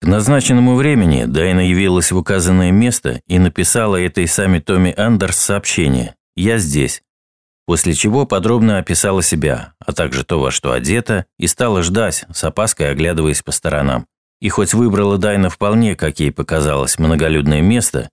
К назначенному времени Дайна явилась в указанное место и написала этой сами Томми Андерс сообщение «Я здесь», после чего подробно описала себя, а также то, во что одета, и стала ждать, с опаской оглядываясь по сторонам. И хоть выбрала Дайна вполне, как ей показалось, многолюдное место,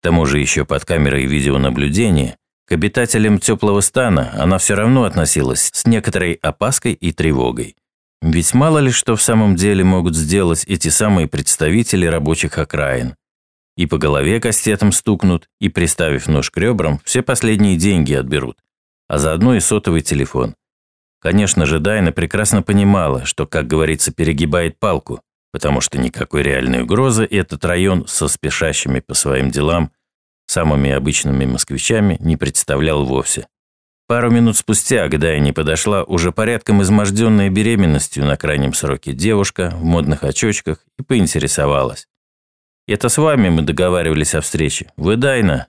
к тому же еще под камерой видеонаблюдения, к обитателям теплого стана она все равно относилась с некоторой опаской и тревогой. Ведь мало ли что в самом деле могут сделать эти самые представители рабочих окраин. И по голове кастетом стукнут, и, приставив нож к ребрам, все последние деньги отберут, а заодно и сотовый телефон. Конечно же, Дайна прекрасно понимала, что, как говорится, перегибает палку, потому что никакой реальной угрозы этот район со спешащими по своим делам самыми обычными москвичами не представлял вовсе. Пару минут спустя, когда я не подошла, уже порядком изможденная беременностью на крайнем сроке девушка в модных очочках и поинтересовалась. «Это с вами мы договаривались о встрече. Вы Дайна?»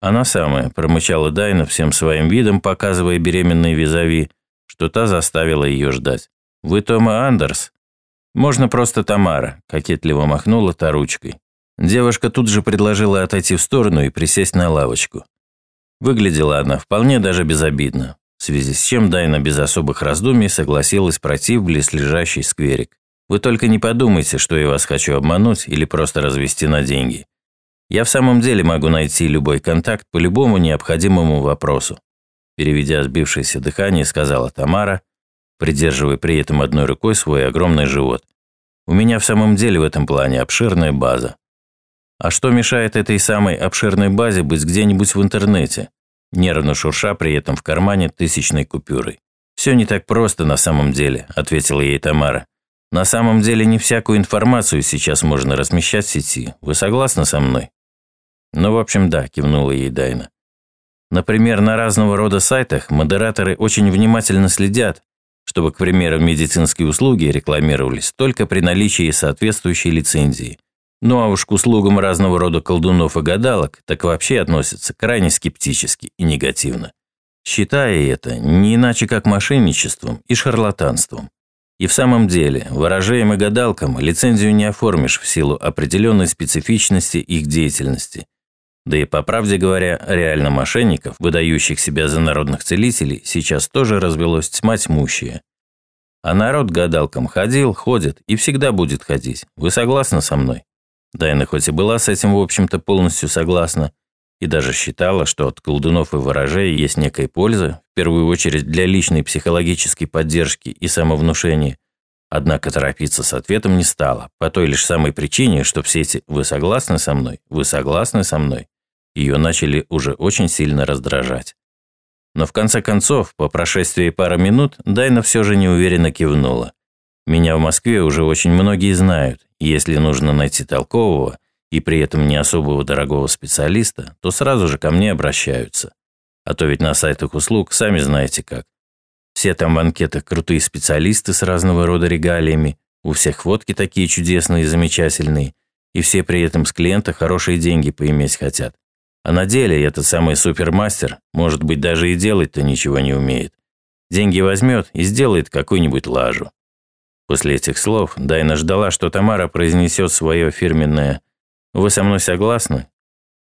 Она самая, промычала Дайна всем своим видом, показывая беременной визави, что та заставила ее ждать. «Вы Тома Андерс?» «Можно просто Тамара», – кокетливо махнула та ручкой. Девушка тут же предложила отойти в сторону и присесть на лавочку. Выглядела она вполне даже безобидно, в связи с чем Дайна без особых раздумий согласилась пройти в близлежащий скверик. Вы только не подумайте, что я вас хочу обмануть или просто развести на деньги. Я в самом деле могу найти любой контакт по любому необходимому вопросу. Переведя сбившееся дыхание, сказала Тамара, придерживая при этом одной рукой свой огромный живот. У меня в самом деле в этом плане обширная база. А что мешает этой самой обширной базе быть где-нибудь в интернете, нервно шурша при этом в кармане тысячной купюрой? «Все не так просто на самом деле», – ответила ей Тамара. «На самом деле не всякую информацию сейчас можно размещать в сети. Вы согласны со мной?» «Ну, в общем, да», – кивнула ей Дайна. Например, на разного рода сайтах модераторы очень внимательно следят, чтобы, к примеру, медицинские услуги рекламировались только при наличии соответствующей лицензии. Ну а уж к услугам разного рода колдунов и гадалок так вообще относятся крайне скептически и негативно, считая это не иначе как мошенничеством и шарлатанством. И в самом деле, ворожеям и гадалкам лицензию не оформишь в силу определенной специфичности их деятельности. Да и по правде говоря, реально мошенников, выдающих себя за народных целителей, сейчас тоже развелось тьма тьмущая. А народ гадалкам ходил, ходит и всегда будет ходить. Вы согласны со мной? Дайна хоть и была с этим, в общем-то, полностью согласна, и даже считала, что от колдунов и ворожей есть некая польза, в первую очередь для личной психологической поддержки и самовнушения, однако торопиться с ответом не стала, по той лишь самой причине, что все эти «вы согласны со мной? Вы согласны со мной?» ее начали уже очень сильно раздражать. Но в конце концов, по прошествии пары минут, Дайна все же неуверенно кивнула. Меня в Москве уже очень многие знают, если нужно найти толкового и при этом не особого дорогого специалиста, то сразу же ко мне обращаются. А то ведь на сайтах услуг сами знаете как. Все там в анкетах крутые специалисты с разного рода регалиями, у всех фотки такие чудесные и замечательные, и все при этом с клиента хорошие деньги поиметь хотят. А на деле этот самый супермастер, может быть, даже и делать-то ничего не умеет. Деньги возьмет и сделает какую-нибудь лажу. После этих слов Дайна ждала, что Тамара произнесет свое фирменное «Вы со мной согласны?»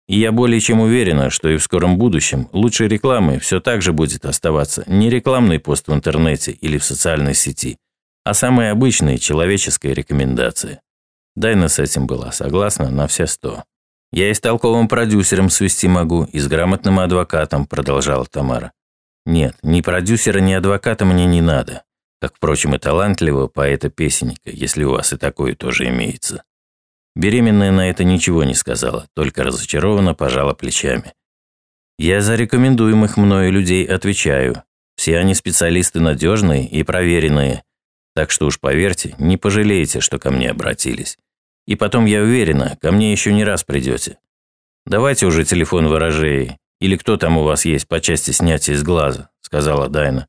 И я более чем уверена, что и в скором будущем лучшей рекламой все так же будет оставаться не рекламный пост в интернете или в социальной сети, а самая обычная человеческая рекомендация. Дайна с этим была согласна на все сто. «Я и с толковым продюсером свести могу, и с грамотным адвокатом», продолжала Тамара. «Нет, ни продюсера, ни адвоката мне не надо как, впрочем, и талантливого поэта-песенника, если у вас и такое тоже имеется. Беременная на это ничего не сказала, только разочарованно пожала плечами. Я за рекомендуемых мною людей отвечаю. Все они специалисты надежные и проверенные. Так что уж поверьте, не пожалеете, что ко мне обратились. И потом, я уверена, ко мне еще не раз придете. Давайте уже телефон ворожеи. Или кто там у вас есть по части снятия из глаза, сказала Дайна.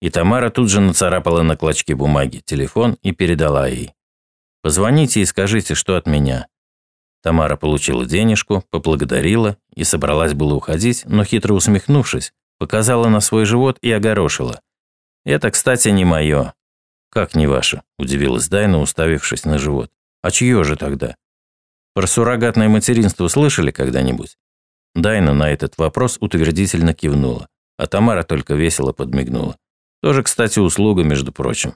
И Тамара тут же нацарапала на клочке бумаги телефон и передала ей. «Позвоните и скажите, что от меня». Тамара получила денежку, поблагодарила и собралась было уходить, но хитро усмехнувшись, показала на свой живот и огорошила. «Это, кстати, не мое». «Как не ваше?» – удивилась Дайна, уставившись на живот. А чье же тогда? Про суррогатное материнство слышали когда-нибудь? Дайна на этот вопрос утвердительно кивнула, а Тамара только весело подмигнула. Тоже, кстати, услуга, между прочим.